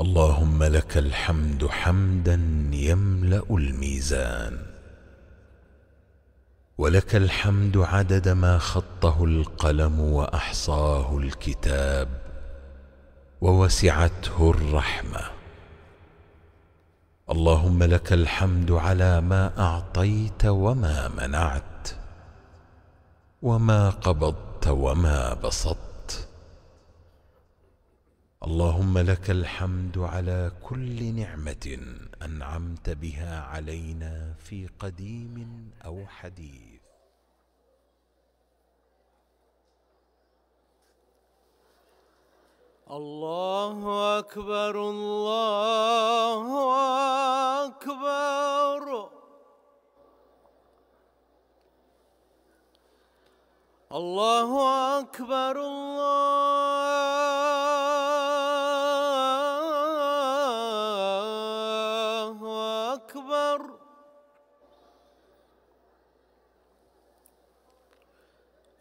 اللهم لك الحمد حمدا يملأ الميزان ولك الحمد عدد ما خطه القلم وأحصاه الكتاب ووسعته الرحمة. اللهم لك الحمد على ما أعطيت وما منعت وما قبضت وما بسطت. اللهم لك الحمد على كل نعمة أنعمت بها علينا في قديم أو حديث. الله أكبر الله أكبر. الله أكبر الله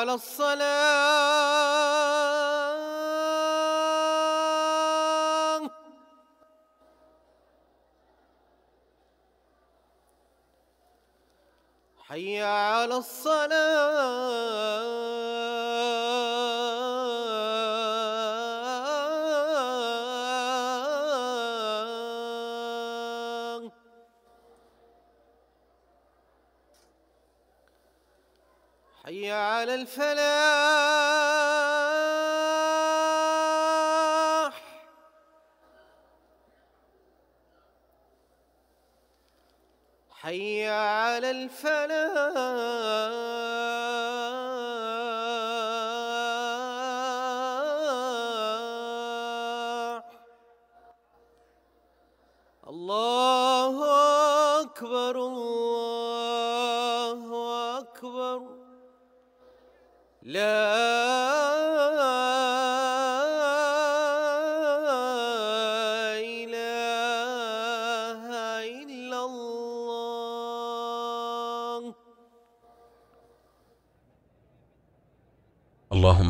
على الصلاة. حي على الصلاة. حي على الفلاح.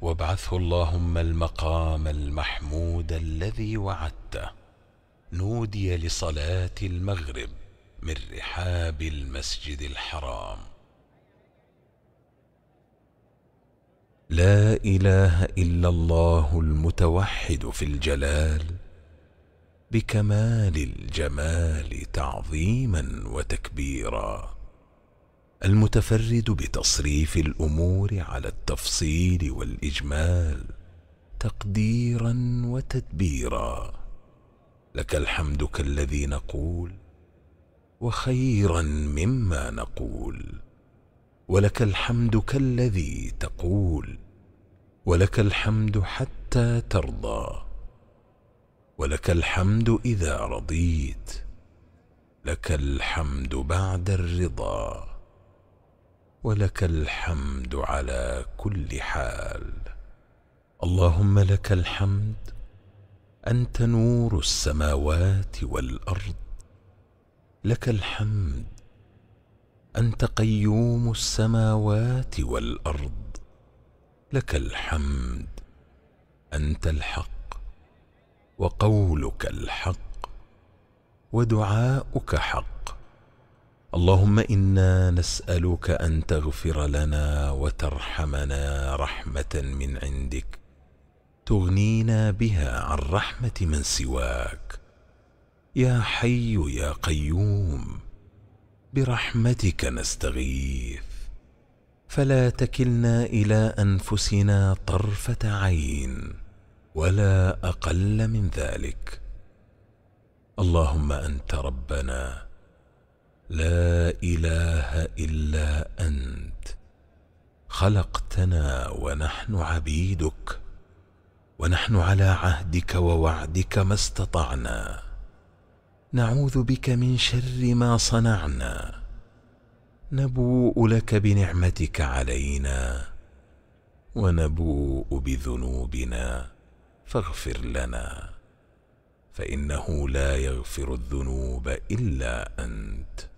وابعثه اللهم المقام المحمود الذي وعدته. نودي لصلاة المغرب من رحاب المسجد الحرام. لا إله إلا الله المتوحد في الجلال بكمال الجمال تعظيما وتكبيرا. المتفرد بتصريف الأمور على التفصيل والإجمال تقديرا وتدبيرا. لك الحمد كالذي نقول وخيرا مما نقول. ولك الحمد كالذي تقول ولك الحمد حتى ترضى. ولك الحمد إذا رضيت لك الحمد بعد الرضا. ولك الحمد على كل حال. اللهم لك الحمد أنت نور السماوات والأرض. لك الحمد أنت قيوم السماوات والأرض. لك الحمد أنت الحق وقولك الحق ودعاؤك حق. اللهم إنا نسألك أن تغفر لنا وترحمنا رحمة من عندك تغنينا بها عن رحمة من سواك. يا حي يا قيوم برحمتك نستغيث. فلا تكلنا إلى أنفسنا طرفة عين ولا أقل من ذلك. اللهم أنت ربنا لا إله إلا أنت. خلقتنا ونحن عبيدك ونحن على عهدك ووعدك ما استطعنا. نعوذ بك من شر ما صنعنا. نبوء لك بنعمتك علينا ونبوء بذنوبنا فاغفر لنا. فإنه لا يغفر الذنوب إلا أنت.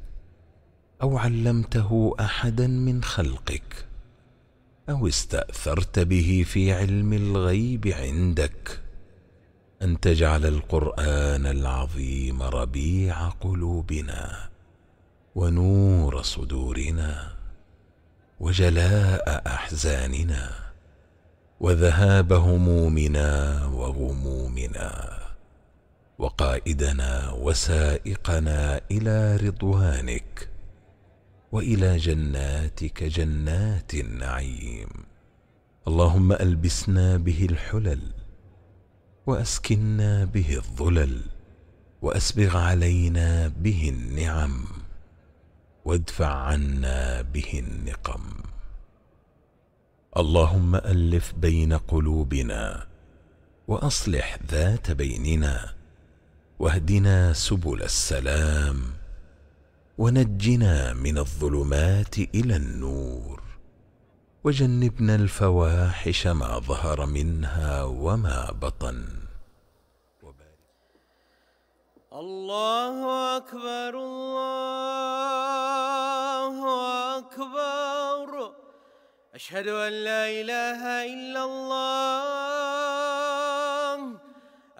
أو علمته أحدا من خلقك أو استأثرت به في علم الغيب عندك أن تجعل القرآن العظيم ربيع قلوبنا ونور صدورنا وجلاء أحزاننا وذهاب همومنا وغمومنا وقائدنا وسائقنا إلى رضوانك وإلى جناتك جنات النعيم. اللهم ألبسنا به الحلل واسكنا به الظلل واسبغ علينا به النعم وادفع عنا به النقم. اللهم ألف بين قلوبنا وأصلح ذات بيننا واهدنا سبل السلام. ونجنا من الظلمات إلى النور. وجنبنا الفواحش ما ظهر منها وما بطن. الله أكبر الله أكبر. أشهد أن لا إله إلا الله.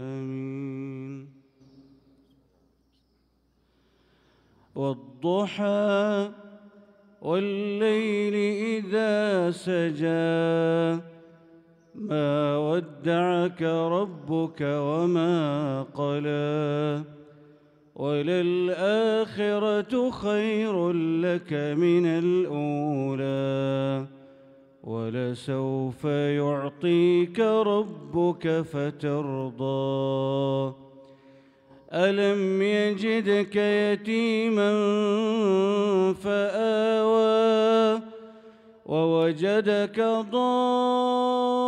آمين. والضحى والليل إذا سجى ما ودعك ربك وما قلى. وللآخرة خير لك من الأولى ولسوف يعطيك ربك فترضى. ألم يجدك يتيما فآوى ووجدك ضالا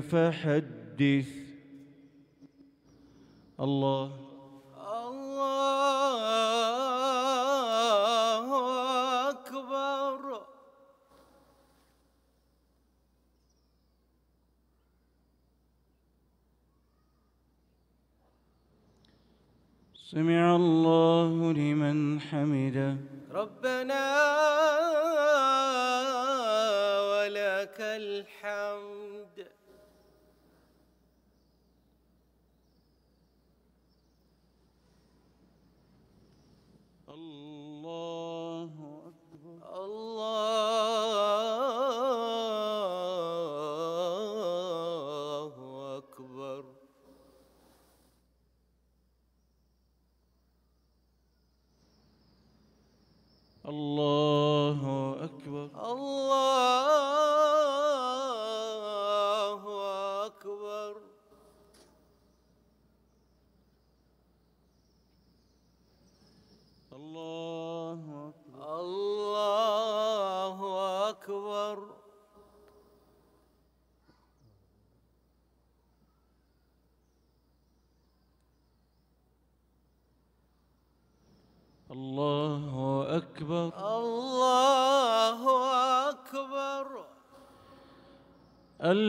فحدث. الله. الله أكبر. سمع الله لمن حمده. ربنا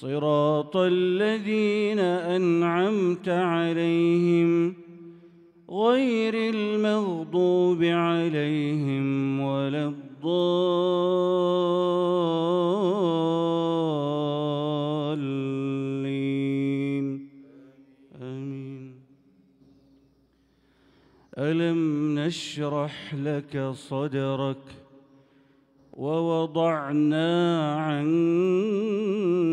صراط الذين أنعمت عليهم غير المغضوب عليهم ولا الضالين. آمين. ألم نشرح لك صدرك ووضعنا عنك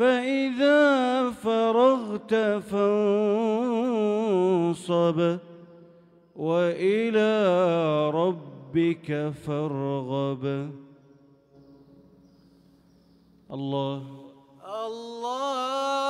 فإذا فرغت فانصب وإلى ربك فارغب. الله. الله.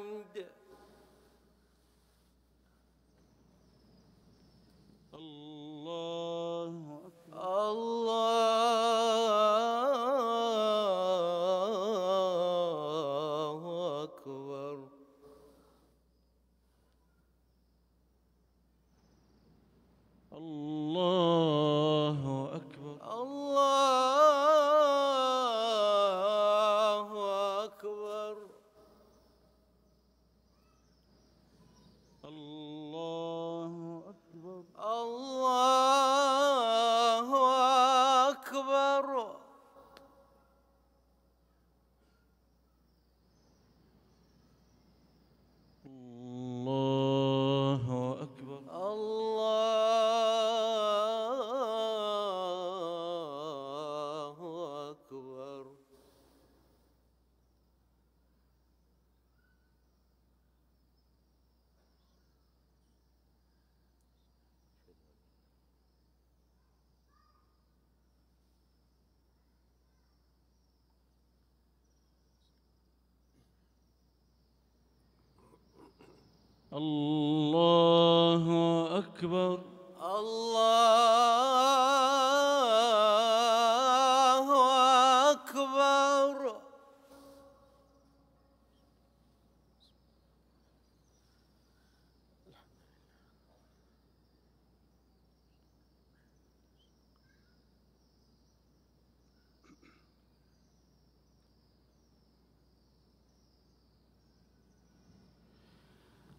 الله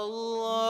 Allah.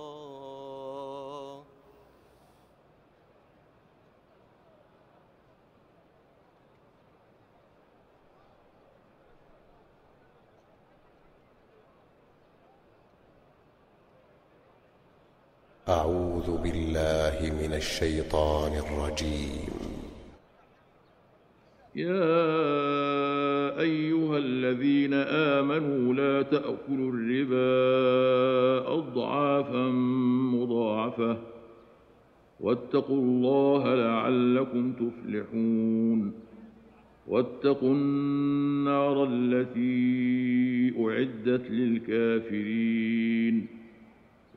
أعوذ بالله من الشيطان الرجيم. يا أيها الذين آمنوا لا تأكلوا الربا أضعافا مضاعفة واتقوا الله لعلكم تفلحون واتقوا النار التي أعدت للكافرين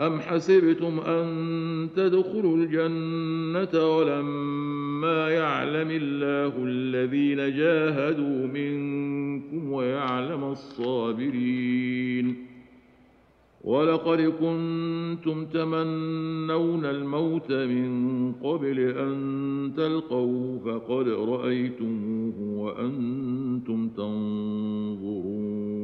أم حسبتم أن تدخلوا الجنة ولما يعلم الله الذين جاهدوا منكم ويعلم الصابرين ولقد كنتم تمنون الموت من قبل أن تلقوه فقد رأيتموه وأنتم تنظرون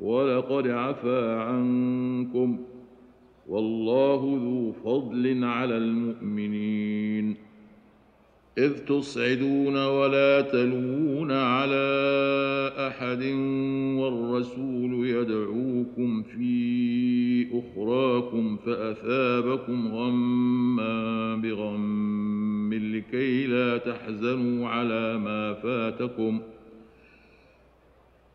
ولقد عفا عنكم والله ذو فضل على المؤمنين. إذ تصعدون ولا تلوون على أحد والرسول يدعوكم في أخراكم فأثابكم غما بغم لكي لا تحزنوا على ما فاتكم ۖ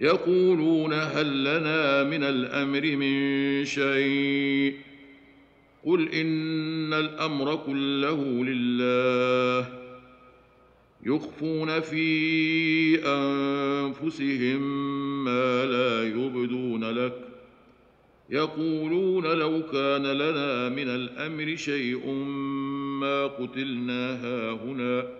يقولون هل لنا من الأمر من شيء قل إن الأمر كله لله يخفون في أنفسهم ما لا يبدون لك يقولون لو كان لنا من الأمر شيء ما قتلنا هاهنا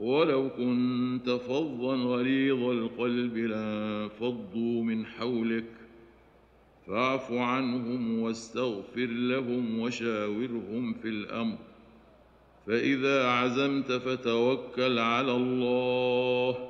ولو كنت فظا غليظ القلب لانفضوا من حولك. فاعف عنهم واستغفر لهم وشاورهم في الأمر. فإذا عزمت فتوكل على الله.